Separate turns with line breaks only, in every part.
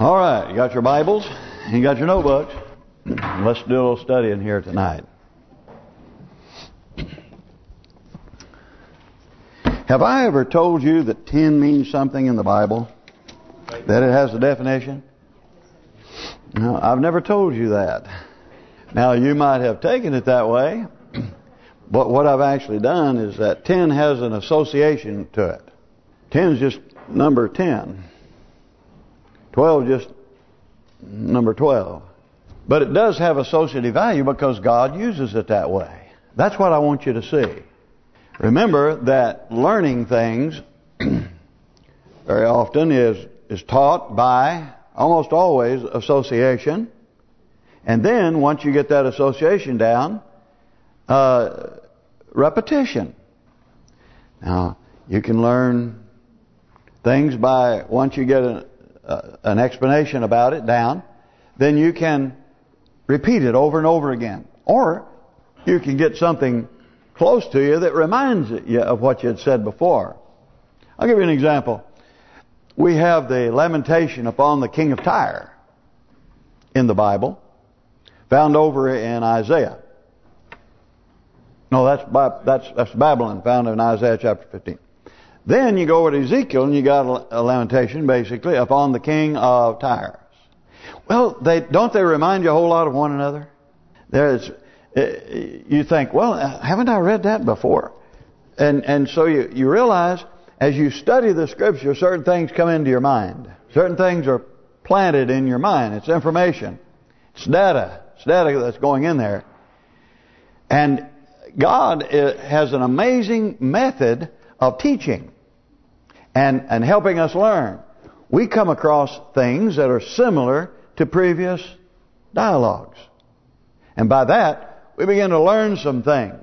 All right, you got your Bibles, you got your notebooks. Let's do a little studying here tonight. Have I ever told you that 10 means something in the Bible? That it has a definition? No, I've never told you that. Now, you might have taken it that way, but what I've actually done is that 10 has an association to it. 10 is just number 10. 12 just number 12. But it does have associative value because God uses it that way. That's what I want you to see. Remember that learning things very often is is taught by almost always association. And then once you get that association down, uh, repetition. Now, you can learn things by, once you get an, uh, an explanation about it down, then you can repeat it over and over again. Or you can get something close to you that reminds you of what you had said before. I'll give you an example. We have the lamentation upon the king of Tyre in the Bible, found over in Isaiah. No, that's that's that's Babylon, found in Isaiah chapter 15. Then you go over to Ezekiel and you got a lamentation basically upon the king of Tyre. Well, they don't they remind you a whole lot of one another? There's uh, you think, well, haven't I read that before? And and so you you realize as you study the Scripture, certain things come into your mind. Certain things are planted in your mind. It's information. It's data. It's data that's going in there. And God uh, has an amazing method of teaching and, and helping us learn. We come across things that are similar to previous dialogues. And by that, we begin to learn some things.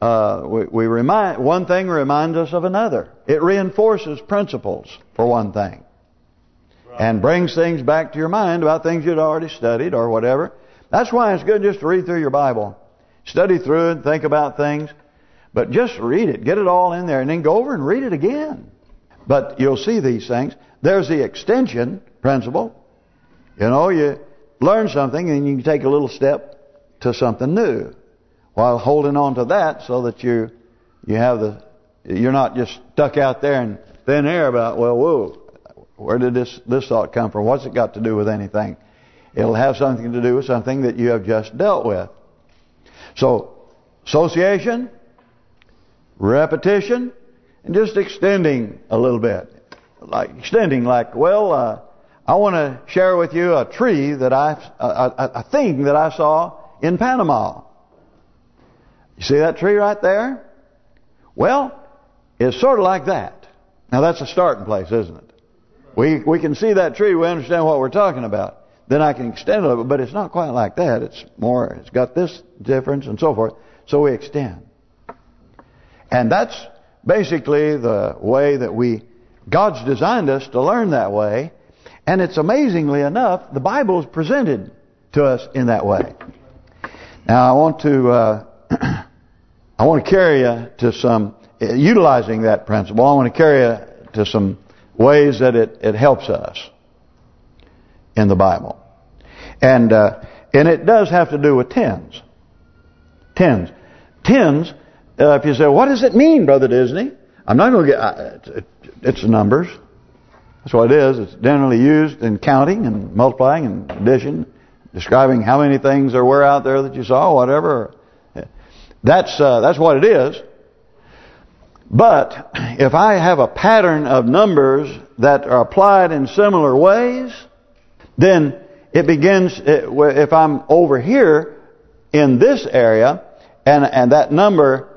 Uh, we, we remind one thing reminds us of another. It reinforces principles, for one thing. Right. And brings things back to your mind about things you'd already studied or whatever. That's why it's good just to read through your Bible. Study through it, think about things. But just read it. Get it all in there. And then go over and read it again. But you'll see these things. There's the extension principle. You know, you learn something and you take a little step to something new. While holding on to that so that you you have the you're not just stuck out there in thin air about, well, whoa, where did this this thought come from? What's it got to do with anything? It'll have something to do with something that you have just dealt with. So, association, repetition, and just extending a little bit. Like extending, like, well, uh, I want to share with you a tree that I, a, a, a thing that I saw in Panama. You see that tree right there? Well, it's sort of like that. Now that's a starting place, isn't it? We we can see that tree, we understand what we're talking about. Then I can extend a little bit, but it's not quite like that. It's more, it's got this difference and so forth. So we extend. And that's basically the way that we, God's designed us to learn that way. And it's amazingly enough, the Bible is presented to us in that way. Now I want to, uh, I want to carry you to some, utilizing that principle, I want to carry you to some ways that it, it helps us in the Bible. And uh, and it does have to do with tens. Tens. Tens, uh, if you say, what does it mean, Brother Disney? I'm not going to get, uh, it, it's numbers. That's what it is. It's generally used in counting and multiplying and addition, describing how many things there were out there that you saw, whatever. That's uh, that's what it is. But if I have a pattern of numbers that are applied in similar ways, then it begins, if I'm over here in this area, and and that number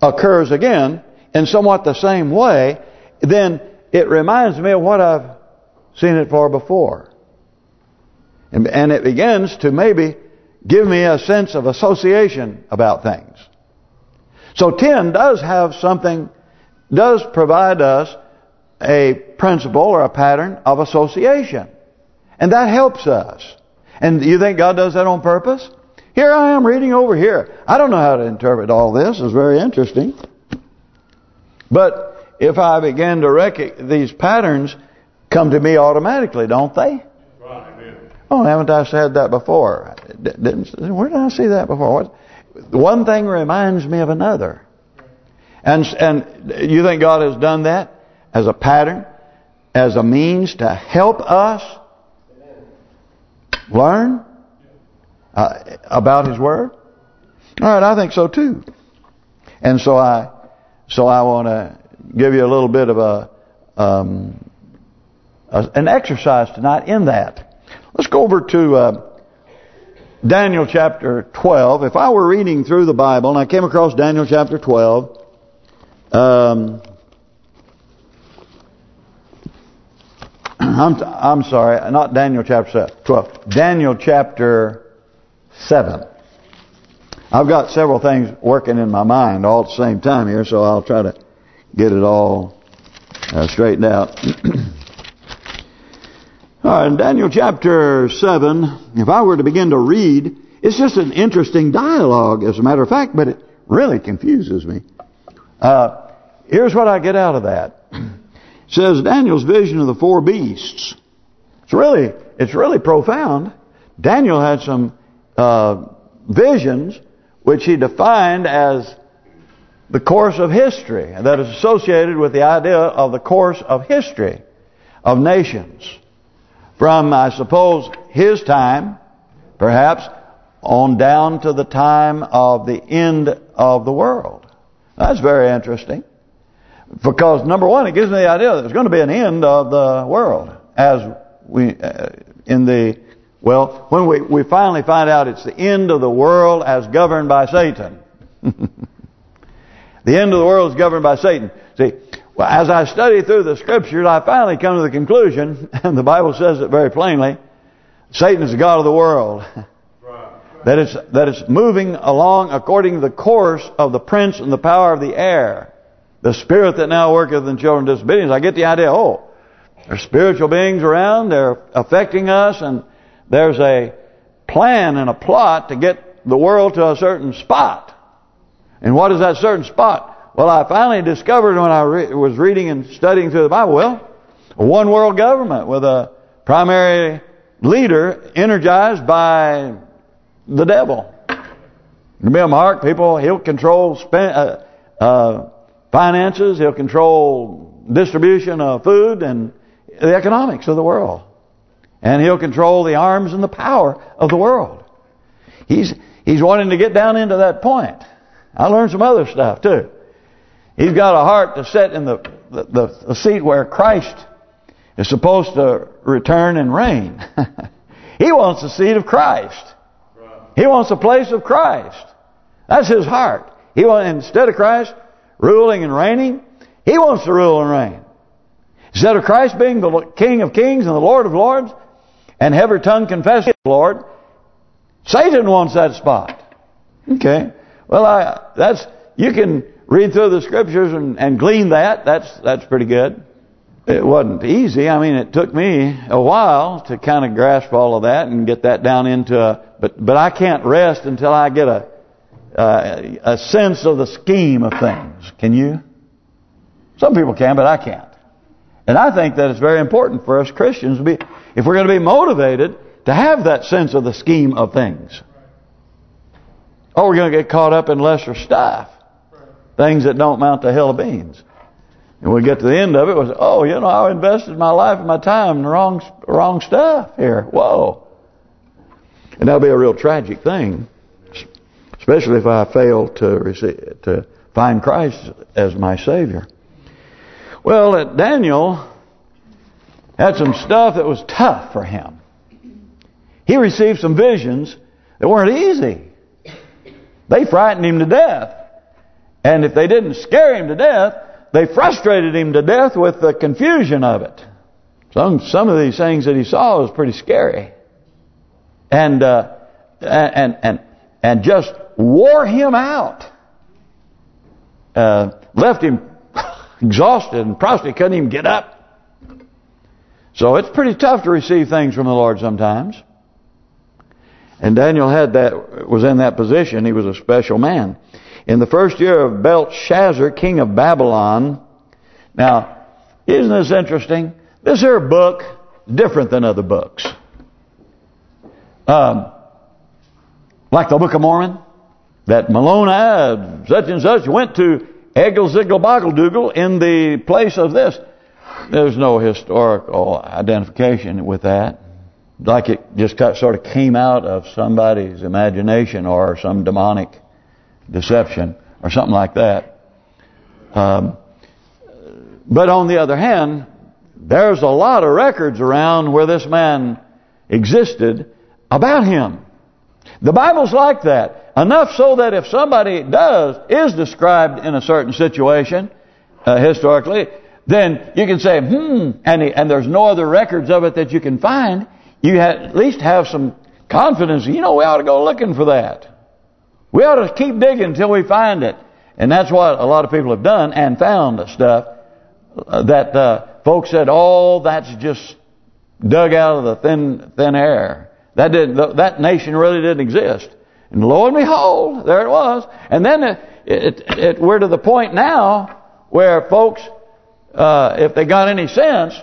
occurs again in somewhat the same way, then it reminds me of what I've seen it for before. And, and it begins to maybe give me a sense of association about things. So 10 does have something, does provide us a principle or a pattern of association. And that helps us. And you think God does that on purpose? Here I am reading over here. I don't know how to interpret all this. It's very interesting. But if I begin to recognize these patterns come to me automatically, don't they? Right, Oh, haven't I said that before? Didn't, where did I see that before? What? One thing reminds me of another. And and you think God has done that as a pattern, as a means to help us learn uh, about His Word? All right, I think so too. And so I, so I want to give you a little bit of a, um, a an exercise tonight in that. Let's go over to uh, Daniel chapter 12. If I were reading through the Bible and I came across Daniel chapter 12, um, I'm I'm sorry, not Daniel chapter 12. Daniel chapter 7. I've got several things working in my mind all at the same time here, so I'll try to get it all uh, straightened out. all right, in Daniel chapter 7, if I were to begin to read, it's just an interesting dialogue, as a matter of fact, but it really confuses me. Uh, here's what I get out of that. It says Daniel's vision of the four beasts. It's really, it's really profound. Daniel had some uh, visions which he defined as the course of history and that is associated with the idea of the course of history of nations from I suppose his time perhaps on down to the time of the end of the world. That's very interesting because number one it gives me the idea that there's going to be an end of the world as we uh, in the well, when we, we finally find out it's the end of the world as governed by Satan. the end of the world is governed by Satan. See, well, as I study through the Scriptures, I finally come to the conclusion, and the Bible says it very plainly, Satan is the God of the world. That it's that it's moving along according to the course of the prince and the power of the air. The spirit that now worketh in children disobedience. I get the idea, oh, there's spiritual beings around, they're affecting us, and there's a plan and a plot to get the world to a certain spot. And what is that certain spot? Well, I finally discovered when I re was reading and studying through the Bible, well, a one world government with a primary leader energized by the devil. To be a mark, people, he'll control spend, uh, uh, finances, he'll control distribution of food and the economics of the world. And he'll control the arms and the power of the world. He's he's wanting to get down into that point. I learned some other stuff too. He's got a heart to sit in the, the, the seat where Christ is supposed to return and reign. he wants the seat of Christ. He wants the place of Christ. That's his heart. He wants instead of Christ ruling and reigning, he wants to rule and reign. Instead of Christ being the King of Kings and the Lord of Lords, and every tongue confess the Lord. Satan wants that spot. Okay. Well, I that's you can read through the scriptures and, and glean that. That's that's pretty good. It wasn't easy. I mean, it took me a while to kind of grasp all of that and get that down into a. But but I can't rest until I get a uh, a sense of the scheme of things. Can you? Some people can, but I can't. And I think that it's very important for us Christians to be if we're going to be motivated to have that sense of the scheme of things. Or we're going to get caught up in lesser stuff. Things that don't mount to hell of beans. And we get to the end of it, was oh, you know, I invested my life and my time in the wrong wrong stuff here. Whoa. And that'll be a real tragic thing. Especially if I fail to receive, to find Christ as my Savior. Well, at Daniel had some stuff that was tough for him. He received some visions that weren't easy. They frightened him to death. And if they didn't scare him to death, they frustrated him to death with the confusion of it. Some some of these things that he saw was pretty scary. And uh, and and and just wore him out. Uh, left him exhausted and prostrate, couldn't even get up. So it's pretty tough to receive things from the Lord sometimes. And Daniel had that was in that position. He was a special man. In the first year of Belshazzar, king of Babylon. Now, isn't this interesting? This here book different than other books. Um, like the Book of Mormon, that Malone such and such went to Eggle Ziggle Boggle in the place of this. There's no historical identification with that. Like it just sort of came out of somebody's imagination or some demonic deception or something like that. Um, but on the other hand, there's a lot of records around where this man existed about him. The Bible's like that. Enough so that if somebody does, is described in a certain situation, uh, historically, then you can say, hmm, and, and there's no other records of it that you can find, you at least have some confidence, you know, we ought to go looking for that. We ought to keep digging until we find it. And that's what a lot of people have done and found stuff uh, that uh, folks said, "Oh, that's just dug out of the thin thin air." That didn't. That nation really didn't exist. And lo and behold, there it was. And then it, it, it we're to the point now where folks, uh, if they got any sense,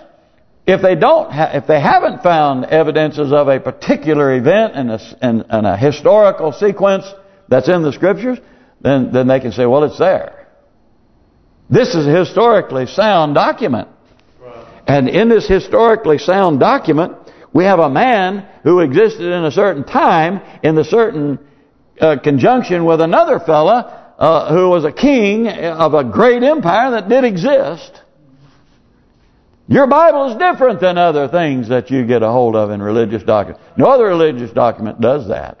if they don't, if they haven't found evidences of a particular event and a, and a historical sequence that's in the scriptures, then then they can say, well, it's there. This is a historically sound document. And in this historically sound document, we have a man who existed in a certain time in the certain uh, conjunction with another fella uh, who was a king of a great empire that did exist. Your Bible is different than other things that you get a hold of in religious documents. No other religious document does that.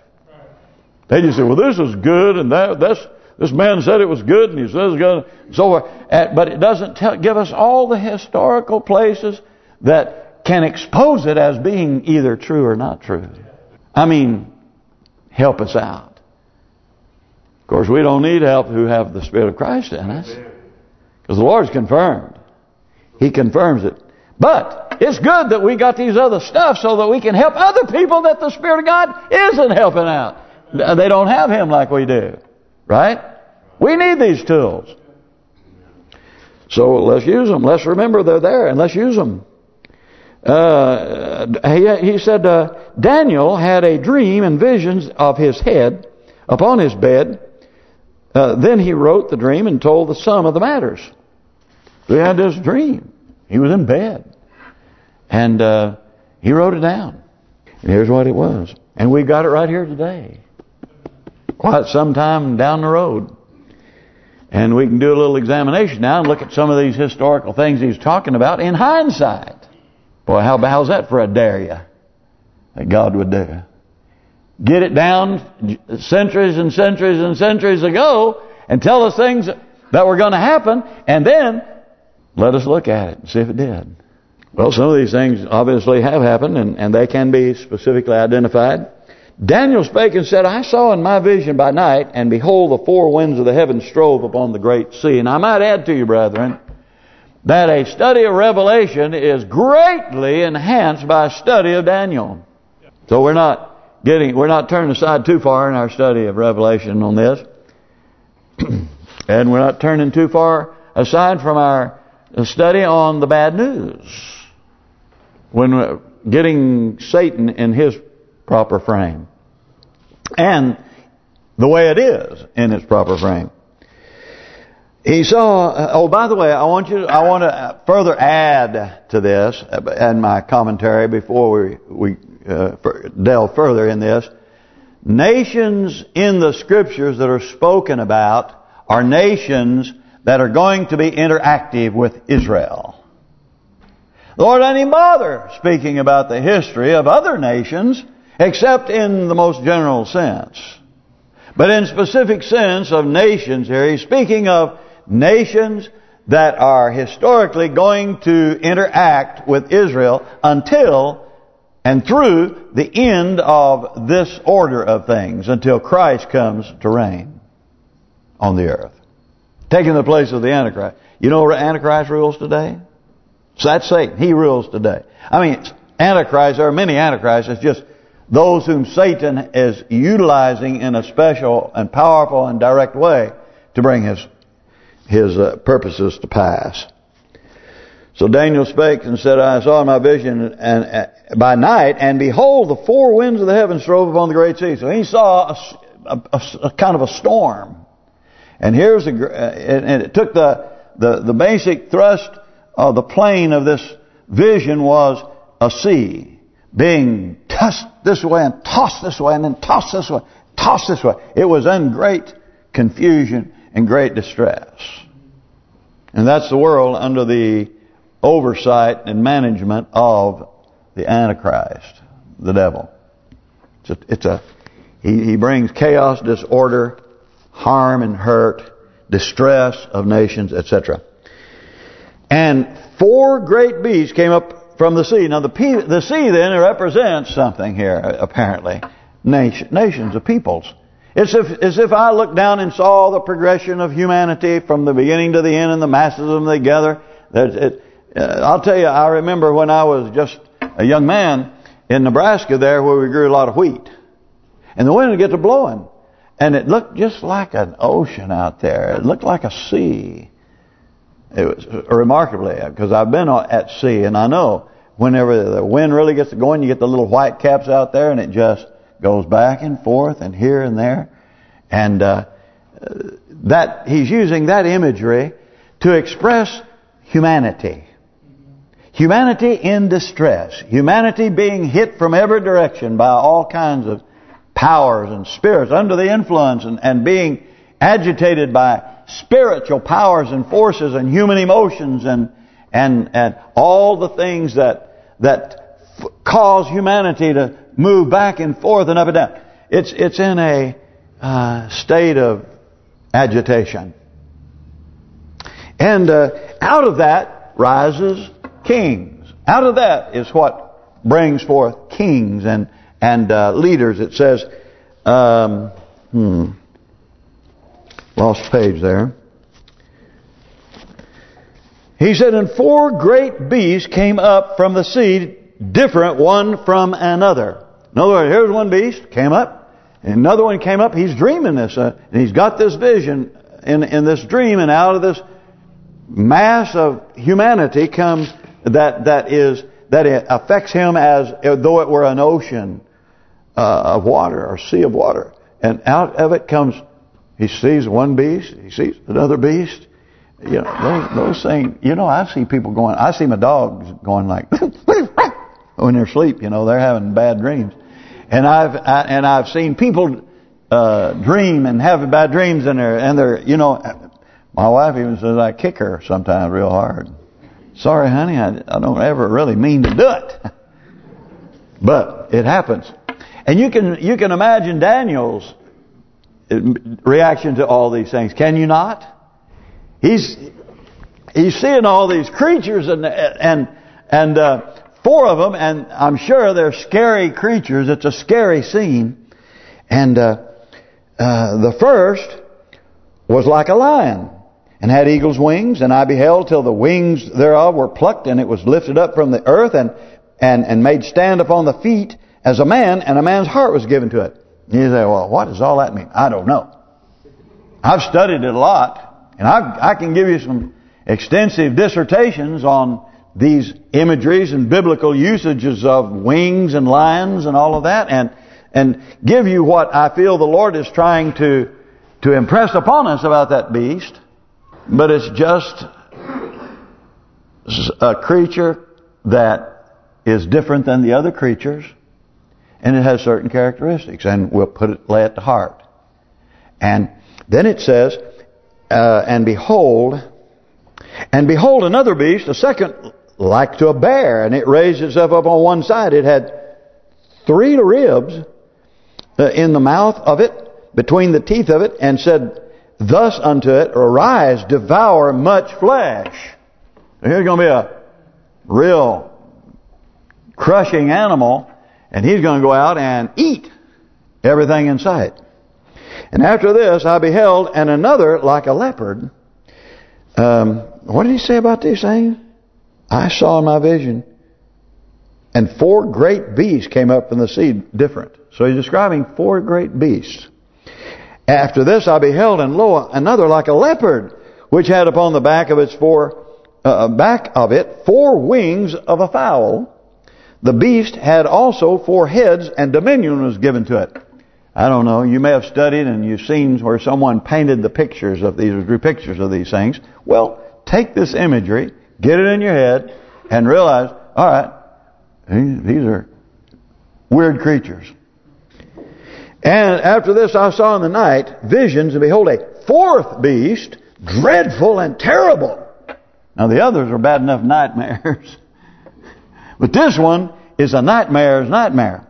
They just say, well, this is good, and that that's this man said it was good, and he says good, so forth. But it doesn't tell, give us all the historical places that can expose it as being either true or not true. I mean, help us out. Of course, we don't need help who have the Spirit of Christ in us. Because the Lord's confirmed. He confirms it. But it's good that we got these other stuff so that we can help other people that the Spirit of God isn't helping out. They don't have Him like we do. Right? We need these tools. So let's use them. Let's remember they're there and let's use them. Uh, he, he said, uh, Daniel had a dream and visions of his head upon his bed. Uh, then he wrote the dream and told the sum of the matters. He had this dream. He was in bed. And uh, he wrote it down. And here's what it was. And we got it right here today quite some time down the road. And we can do a little examination now and look at some of these historical things he's talking about in hindsight. Boy, how how's that for a dare you that God would do? Get it down centuries and centuries and centuries ago and tell us things that were going to happen and then let us look at it and see if it did. Well, some of these things obviously have happened and, and they can be specifically identified. Daniel spake and said, I saw in my vision by night, and behold, the four winds of the heavens strove upon the great sea. And I might add to you, brethren, that a study of Revelation is greatly enhanced by a study of Daniel. So we're not getting, we're not turning aside too far in our study of Revelation on this. and we're not turning too far aside from our study on the bad news. When getting Satan in his proper frame. And the way it is in its proper frame. He saw. Oh, by the way, I want you. I want to further add to this and my commentary before we we uh, delve further in this. Nations in the scriptures that are spoken about are nations that are going to be interactive with Israel. The Lord even bother speaking about the history of other nations except in the most general sense. But in specific sense of nations here, he's speaking of nations that are historically going to interact with Israel until and through the end of this order of things, until Christ comes to reign on the earth. Taking the place of the Antichrist. You know where Antichrist rules today? So that's Satan. He rules today. I mean, Antichrist, there are many Antichrists. It's just those whom Satan is utilizing in a special and powerful and direct way to bring his his uh, purposes to pass. So Daniel spake and said, I saw in my vision and uh, by night, and behold, the four winds of the heavens drove upon the great sea. So he saw a, a, a, a kind of a storm. And here's a, uh, and it took the, the the basic thrust of the plane of this vision was a sea being tossed this way and tossed this way and then tossed this way, tossed this way. It was in great confusion and great distress. And that's the world under the oversight and management of the Antichrist, the devil. It's a, it's a he, he brings chaos, disorder, harm and hurt, distress of nations, etc. And four great beasts came up from the sea. Now the the sea then represents something here, apparently. Nation, nations of peoples. It's if, as if I looked down and saw the progression of humanity from the beginning to the end and the masses of them together. It, uh, I'll tell you, I remember when I was just a young man in Nebraska there where we grew a lot of wheat. And the wind would get to blowing. And it looked just like an ocean out there. It looked like a sea. It was remarkably, because I've been at sea and I know whenever the wind really gets going, you get the little white caps out there and it just goes back and forth and here and there. And uh, that he's using that imagery to express humanity. Humanity in distress. Humanity being hit from every direction by all kinds of powers and spirits under the influence and, and being agitated by spiritual powers and forces and human emotions and and and all the things that that cause humanity to move back and forth and up and down. It's it's in a uh, state of agitation. And uh, out of that rises kings. Out of that is what brings forth kings and and uh, leaders. It says, um, hmm, lost page there. He said, and four great beasts came up from the sea, different one from another. In other words, here's one beast, came up, and another one came up. He's dreaming this, uh, and he's got this vision in in this dream, and out of this mass of humanity comes that that is that it affects him as though it were an ocean uh, of water or sea of water. And out of it comes, he sees one beast, he sees another beast. You know, those, those things, you know, I see people going, I see my dogs going like, when they're asleep, you know, they're having bad dreams. And I've I, and I've seen people uh, dream and have bad dreams and they're and they're you know my wife even says I kick her sometimes real hard. Sorry, honey, I, I don't ever really mean to do it. But it happens. And you can you can imagine Daniel's reaction to all these things. Can you not? He's he's seeing all these creatures and and and uh, four of them, and I'm sure they're scary creatures. It's a scary scene. And uh, uh, the first was like a lion and had eagle's wings, and I beheld till the wings thereof were plucked, and it was lifted up from the earth, and and and made stand upon the feet as a man, and a man's heart was given to it. You say, well, what does all that mean? I don't know. I've studied it a lot, and I I can give you some extensive dissertations on these imageries and biblical usages of wings and lions and all of that, and and give you what I feel the Lord is trying to to impress upon us about that beast. But it's just a creature that is different than the other creatures. And it has certain characteristics. And we'll put it, lay it to heart. And then it says, uh, and behold, and behold another beast, a second like to a bear, and it raised itself up on one side. It had three ribs uh, in the mouth of it, between the teeth of it, and said, thus unto it, arise, devour much flesh. Here's going to be a real crushing animal, and he's going to go out and eat everything in sight. And after this I beheld, and another like a leopard. Um, what did he say about these things? I saw in my vision, and four great beasts came up from the sea, different. So he's describing four great beasts. After this I beheld, and lo, another like a leopard, which had upon the back of its four uh, back of it four wings of a fowl. The beast had also four heads, and dominion was given to it. I don't know, you may have studied and you've seen where someone painted the pictures of these, drew pictures of these things. Well, take this imagery, get it in your head, and realize, all right, these are weird creatures. And after this I saw in the night visions, and behold, a fourth beast, dreadful and terrible. Now the others are bad enough nightmares. but this one is a nightmare's nightmare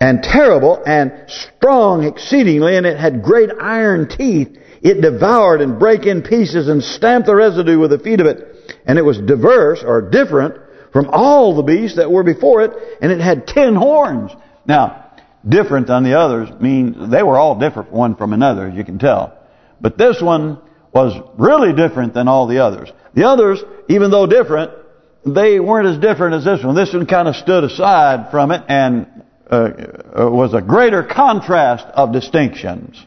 and terrible and strong exceedingly, and it had great iron teeth. It devoured and brake in pieces and stamped the residue with the feet of it. And it was diverse or different from all the beasts that were before it, and it had ten horns. Now, different than the others mean they were all different one from another, as you can tell. But this one was really different than all the others. The others, even though different, they weren't as different as this one. This one kind of stood aside from it and uh, uh, was a greater contrast of distinctions.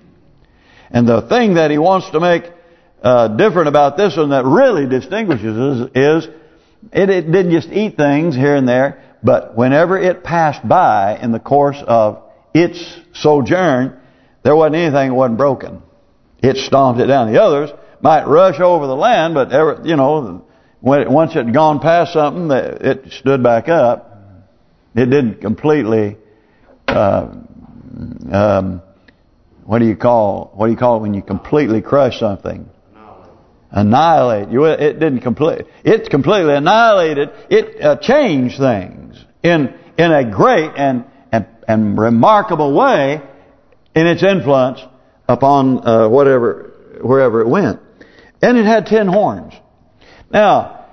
And the thing that he wants to make uh, different about this one that really distinguishes is, is it, it didn't just eat things here and there, but whenever it passed by in the course of its sojourn, there wasn't anything that wasn't broken. It stomped it down. The others might rush over the land, but ever, you know, when it, once it had gone past something, it stood back up. It didn't completely uh, um, what do you call what do you call it when you completely crush something? Annihilate. You it didn't complete. It completely annihilated. It uh, changed things in in a great and and and remarkable way in its influence upon uh, whatever wherever it went. And it had ten horns. Now,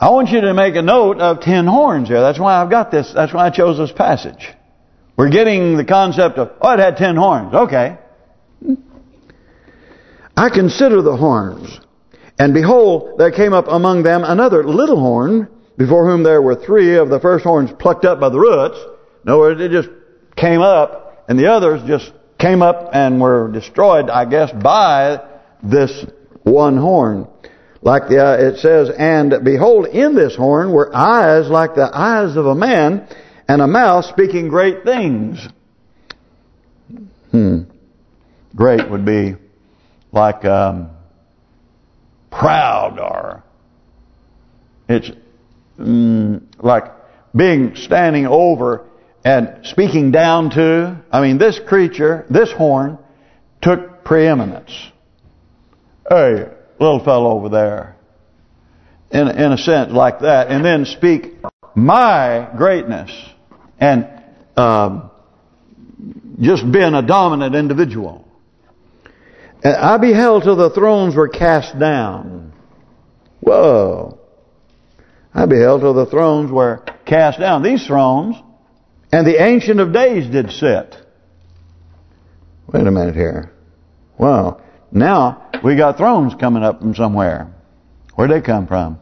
I want you to make a note of ten horns here. That's why I've got this. That's why I chose this passage. We're getting the concept of, oh, it had ten horns. Okay. I consider the horns. And behold, there came up among them another little horn, before whom there were three of the first horns plucked up by the roots. In other words, it just came up, and the others just came up and were destroyed, I guess, by this one horn. Like the uh, it says, and behold, in this horn were eyes like the eyes of a man, and a mouth speaking great things. Hmm. Great would be like um, proud or it's mm, like being standing over and speaking down to. I mean, this creature, this horn, took preeminence. Hey, little fellow over there. In, in a sense like that. And then speak my greatness and um, just being a dominant individual. And I beheld till the thrones were cast down. Whoa. I beheld till the thrones were cast down. These thrones, and the Ancient of Days did sit. Wait a minute here. Wow. Now, we got thrones coming up from somewhere. Where'd they come from?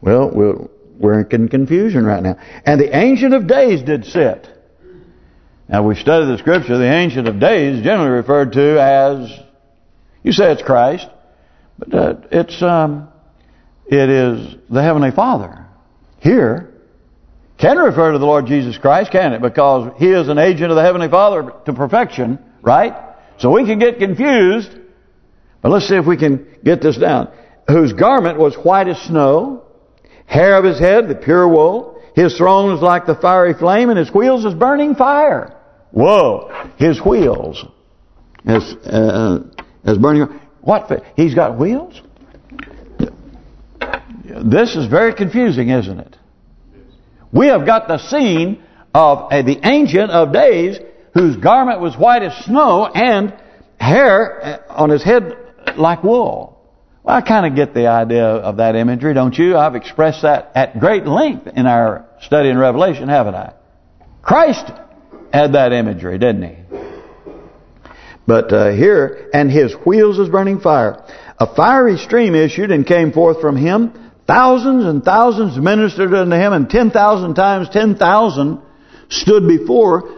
Well, we'll we're in confusion right now. And the Ancient of Days did sit. Now we study the Scripture. The Ancient of Days generally referred to as, you say it's Christ, but uh, it's um, it is the Heavenly Father. Here, can refer to the Lord Jesus Christ, can it? Because He is an agent of the Heavenly Father to perfection, right? So we can get confused. But let's see if we can get this down. Whose garment was white as snow, Hair of his head, the pure wool. His throne is like the fiery flame, and his wheels is burning fire. Whoa! His wheels as uh, as burning. What? He's got wheels? This is very confusing, isn't it? We have got the scene of uh, the Ancient of Days, whose garment was white as snow, and hair uh, on his head like wool. Well, I kind of get the idea of that imagery, don't you? I've expressed that at great length in our study in Revelation, haven't I? Christ had that imagery, didn't he? But uh, here, and his wheels is burning fire. A fiery stream issued and came forth from him. Thousands and thousands ministered unto him, and 10,000 times 10,000 stood before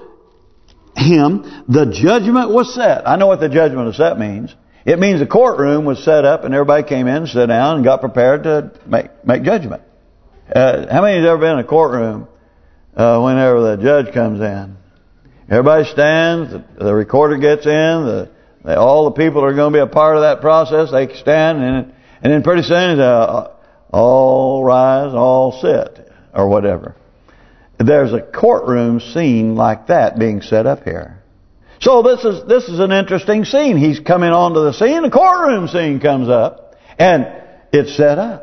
him. The judgment was set. I know what the judgment of set means. It means the courtroom was set up and everybody came in, sat down, and got prepared to make make judgment. Uh, how many has ever been in a courtroom uh, whenever the judge comes in? Everybody stands, the, the recorder gets in, the, the, all the people are going to be a part of that process, they stand, and it and then pretty soon, uh, all rise, all sit, or whatever. There's a courtroom scene like that being set up here. So this is this is an interesting scene. He's coming onto the scene, the courtroom scene comes up, and it's set up.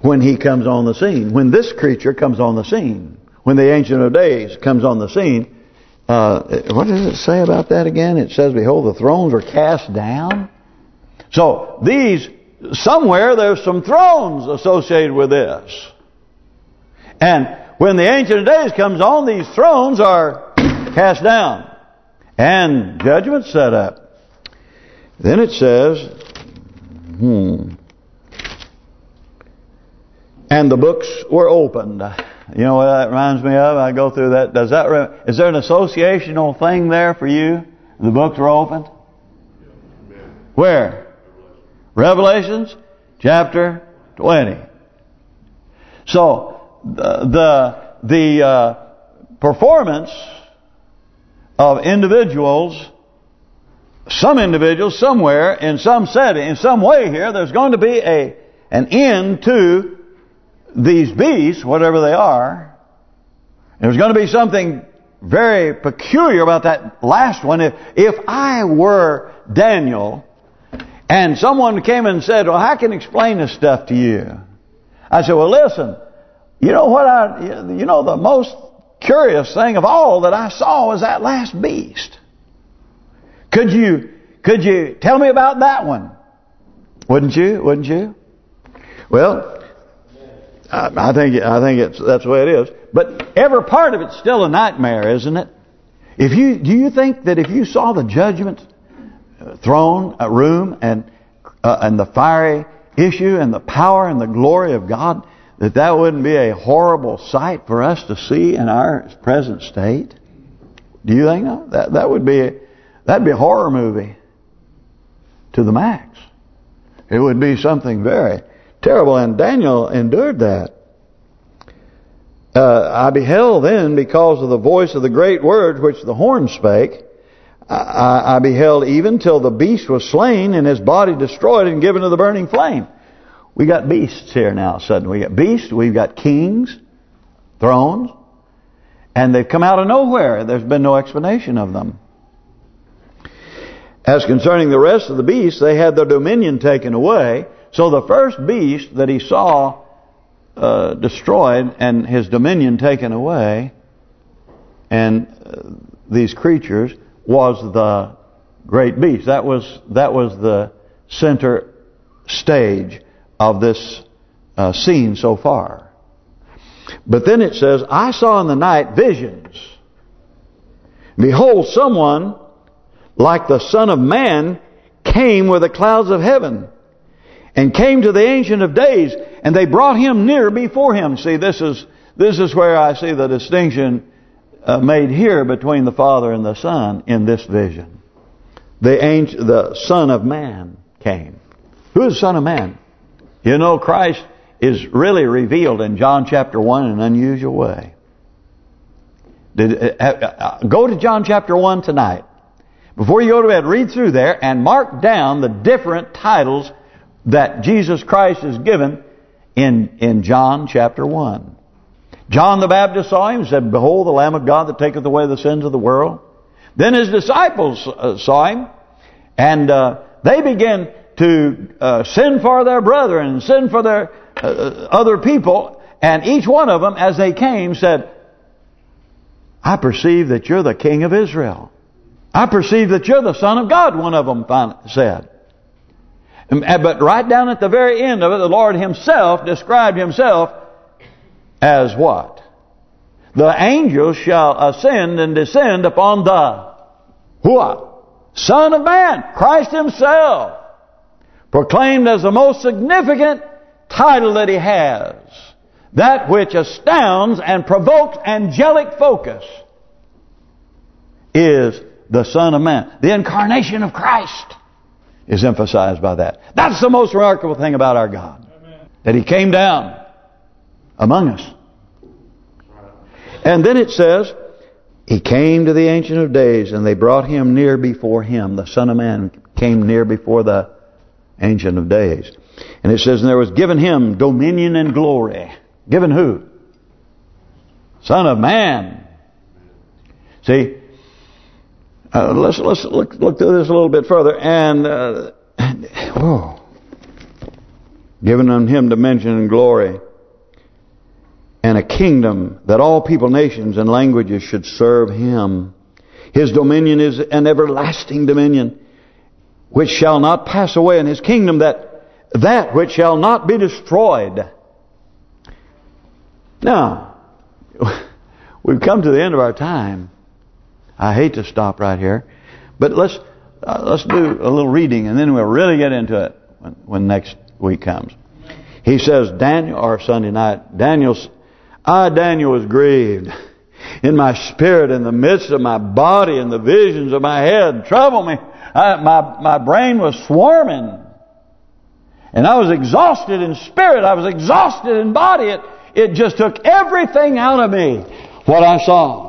When he comes on the scene, when this creature comes on the scene, when the Ancient of Days comes on the scene, uh, what does it say about that again? It says, behold, the thrones are cast down. So these, somewhere there's some thrones associated with this. And when the Ancient of Days comes on, these thrones are cast down. And judgment set up. Then it says, hmm, and the books were opened. You know what that reminds me of? I go through that. Does that is there an associational thing there for you? The books were opened. Where? Revelations chapter 20. So the the, the uh, performance of individuals, some individuals somewhere in some setting, in some way here, there's going to be a an end to these beasts, whatever they are. There's going to be something very peculiar about that last one. If if I were Daniel and someone came and said, well, I can explain this stuff to you. I said, well, listen, you know what I, you know, the most curious thing of all that I saw was that last beast. Could you, could you tell me about that one? Wouldn't you? Wouldn't you? Well, I, I think I think it's that's the way it is. But every part of it's still a nightmare, isn't it? If you do you think that if you saw the judgment throne, a room, and uh, and the fiery issue and the power and the glory of God, that that wouldn't be a horrible sight for us to see in our present state? Do you think no? that that would be that'd be a horror movie to the max. It would be something very terrible, and Daniel endured that. Uh, I beheld then, because of the voice of the great words which the horn spake, I, I beheld even till the beast was slain and his body destroyed and given to the burning flame. We got beasts here now suddenly. We got beasts, we've got kings, thrones, and they've come out of nowhere. There's been no explanation of them. As concerning the rest of the beasts, they had their dominion taken away. So the first beast that he saw uh, destroyed and his dominion taken away, and uh, these creatures was the great beast. That was that was the center stage of this uh, scene so far. But then it says, I saw in the night visions. Behold, someone like the Son of Man came with the clouds of heaven and came to the Ancient of Days, and they brought him near before him. See, this is this is where I see the distinction uh, made here between the Father and the Son in this vision. The the Son of Man came. Who is the Son of Man? You know, Christ is really revealed in John chapter 1 in an unusual way. Did, uh, uh, uh, go to John chapter 1 tonight. Before you go to bed, read through there and mark down the different titles that Jesus Christ is given in in John chapter 1. John the Baptist saw him and said, Behold the Lamb of God that taketh away the sins of the world. Then his disciples uh, saw him and uh, they began to uh, send for their brethren and send for their uh, other people. And each one of them, as they came, said, I perceive that you're the King of Israel. I perceive that you're the Son of God, one of them said. But right down at the very end of it, the Lord himself described himself as what? The angels shall ascend and descend upon the what? Son of Man, Christ himself, proclaimed as the most significant title that he has. That which astounds and provokes angelic focus is the Son of Man. The incarnation of Christ is emphasized by that. That's the most remarkable thing about our God. That He came down among us. And then it says, He came to the Ancient of Days and they brought Him near before Him. The Son of Man came near before the Ancient of Days. And it says, and there was given Him dominion and glory. Given who? Son of Man. See, uh, let's let's look look through this a little bit further. And uh, whoa, given unto him dimension and glory, and a kingdom that all people, nations, and languages should serve him. His dominion is an everlasting dominion, which shall not pass away, in his kingdom that that which shall not be destroyed. Now, we've come to the end of our time. I hate to stop right here, but let's uh, let's do a little reading, and then we'll really get into it when, when next week comes. He says, Daniel, or Sunday night, Daniel's, I, Daniel, was grieved in my spirit, in the midst of my body, and the visions of my head trouble me. I, my my brain was swarming, and I was exhausted in spirit. I was exhausted in body. It it just took everything out of me what I saw.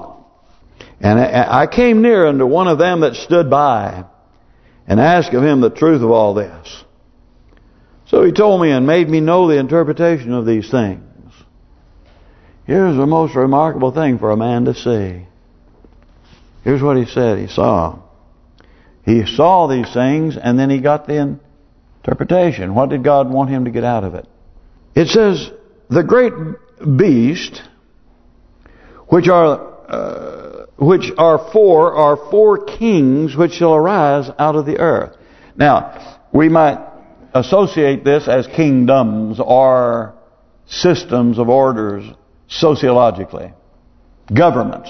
And I came near unto one of them that stood by and asked of him the truth of all this. So he told me and made me know the interpretation of these things. Here's the most remarkable thing for a man to see. Here's what he said he saw. He saw these things and then he got the interpretation. What did God want him to get out of it? It says, the great beast, which are... Uh, which are four are four kings which shall arise out of the earth. Now, we might associate this as kingdoms or systems of orders sociologically. Governments.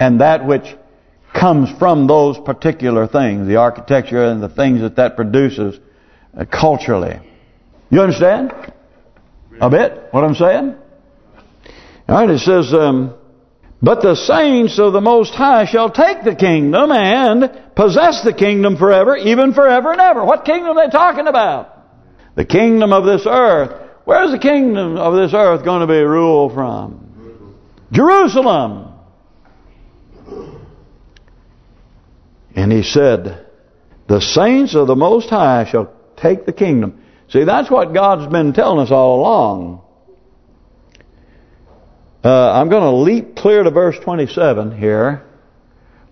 And that which comes from those particular things, the architecture and the things that that produces uh, culturally. You understand? A bit, what I'm saying? All right, it says... Um, but the saints of the Most High shall take the kingdom and possess the kingdom forever, even forever and ever. What kingdom are they talking about? The kingdom of this earth. Where's the kingdom of this earth going to be ruled from? Jerusalem. And he said, the saints of the Most High shall take the kingdom. See, that's what God's been telling us all along. Uh, I'm going to leap clear to verse 27 here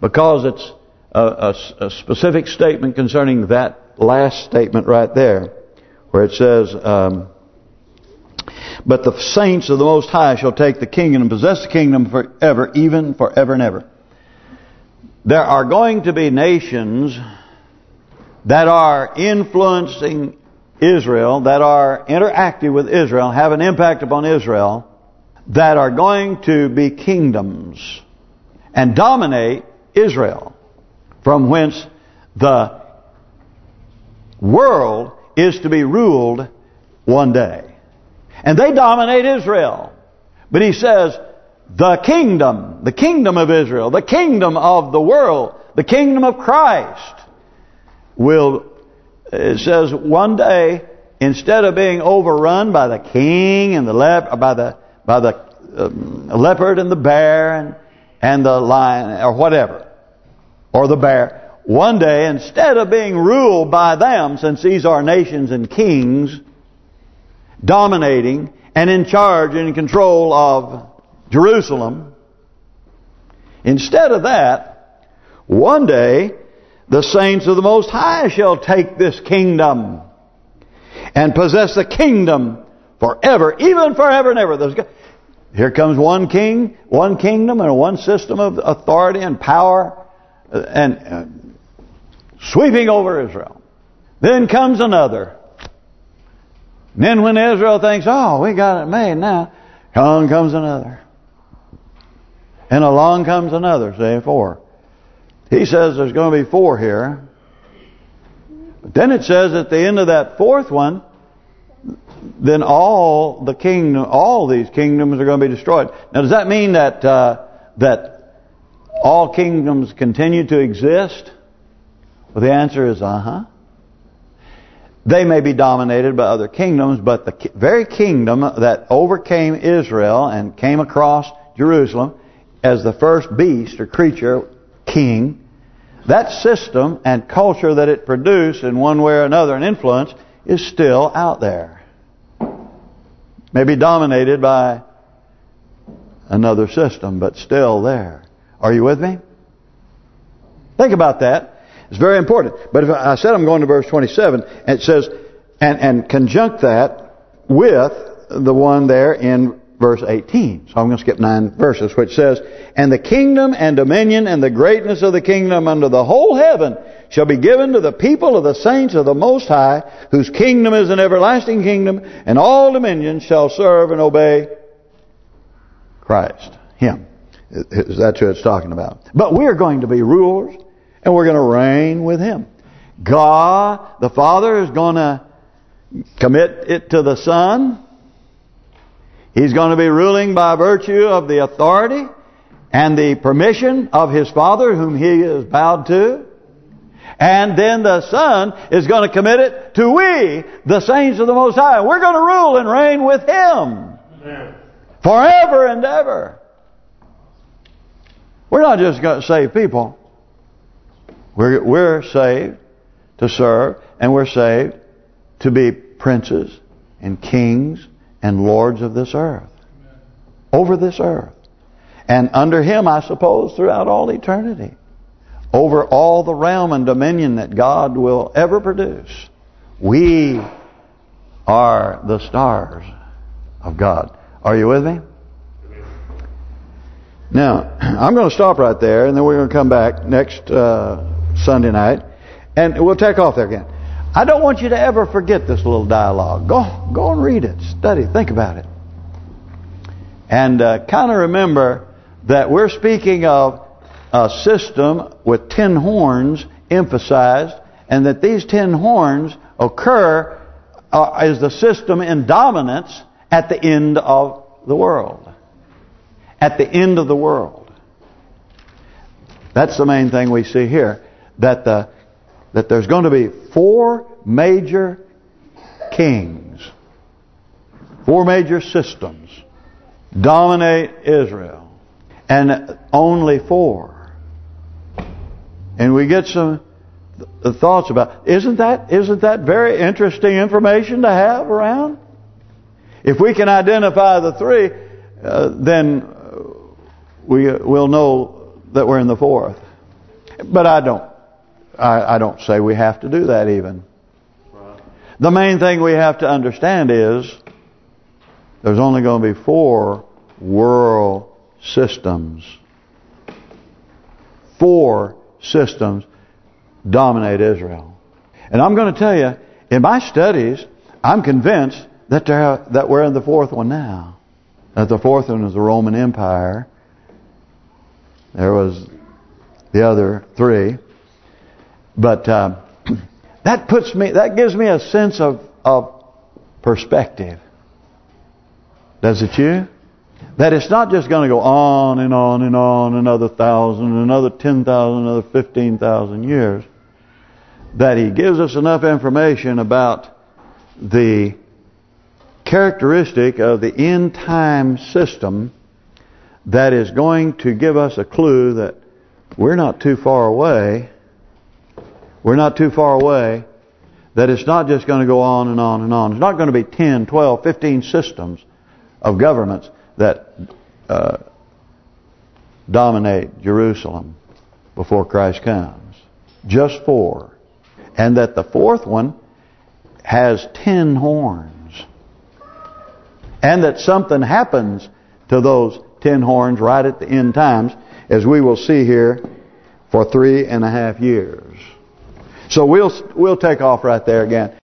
because it's a, a, a, specific statement concerning that last statement right there where it says, um, But the saints of the Most High shall take the kingdom and possess the kingdom forever, even forever and ever. There are going to be nations that are influencing Israel, that are interactive with Israel, have an impact upon Israel, that are going to be kingdoms and dominate Israel, from whence the world is to be ruled one day. And they dominate Israel. But he says, the kingdom, the kingdom of Israel, the kingdom of the world, the kingdom of Christ will, it says, one day, instead of being overrun by the king and the left, by the by the um, leopard and the bear and and the lion or whatever, or the bear. One day, instead of being ruled by them, since these are nations and kings, dominating and in charge and in control of Jerusalem, instead of that, one day the saints of the Most High shall take this kingdom and possess the kingdom Forever, even forever and ever. Here comes one king, one kingdom, and one system of authority and power, uh, and uh, sweeping over Israel. Then comes another. And then when Israel thinks, oh, we got it made now, along comes another. And along comes another, say four. He says there's going to be four here. But then it says at the end of that fourth one, then all the kingdom, all these kingdoms are going to be destroyed. Now, does that mean that uh, that all kingdoms continue to exist? Well, the answer is uh-huh. They may be dominated by other kingdoms, but the very kingdom that overcame Israel and came across Jerusalem as the first beast or creature, king, that system and culture that it produced in one way or another, and influence, is still out there. Maybe dominated by another system, but still there. Are you with me? Think about that. It's very important. But if I said I'm going to verse 27, and it says, and, and conjunct that with the one there in verse 18. So I'm going to skip nine verses, which says, And the kingdom and dominion and the greatness of the kingdom under the whole heaven shall be given to the people of the saints of the Most High, whose kingdom is an everlasting kingdom, and all dominions shall serve and obey Christ, Him. That's who it's talking about. But we're going to be rulers, and we're going to reign with Him. God, the Father, is going to commit it to the Son. He's going to be ruling by virtue of the authority and the permission of His Father, whom He is bowed to. And then the Son is going to commit it to we, the saints of the Most High. We're going to rule and reign with Him. Forever and ever. We're not just going to save people. We're, we're saved to serve, and we're saved to be princes and kings and lords of this earth. Over this earth. And under Him, I suppose, throughout all eternity. Over all the realm and dominion that God will ever produce. We are the stars of God. Are you with me? Now, I'm going to stop right there, and then we're going to come back next uh, Sunday night, and we'll take off there again. I don't want you to ever forget this little dialogue. Go, go and read it, study, think about it, and uh, kind of remember that we're speaking of a system with ten horns emphasized, and that these ten horns occur uh, as the system in dominance at the end of the world. At the end of the world. That's the main thing we see here. That the that there's going to be four major kings, four major systems dominate Israel. And only four. And we get some thoughts about isn't that isn't that very interesting information to have around? If we can identify the three, uh, then we will know that we're in the fourth. But I don't. I, I don't say we have to do that even. The main thing we have to understand is there's only going to be four world systems. Four systems dominate Israel. And I'm going to tell you, in my studies, I'm convinced that there, that we're in the fourth one now. That the fourth one is the Roman Empire. There was the other three. But uh, that puts me, that gives me a sense of of perspective. Does it you? That it's not just going to go on and on and on another thousand, another ten thousand, another fifteen thousand years. That He gives us enough information about the characteristic of the end time system that is going to give us a clue that we're not too far away we're not too far away. That it's not just going to go on and on and on. It's not going to be 10, 12, 15 systems of governments that uh, dominate Jerusalem before Christ comes. Just four. And that the fourth one has ten horns. And that something happens to those ten horns right at the end times, as we will see here, for three and a half years. So we'll we'll take off right there again.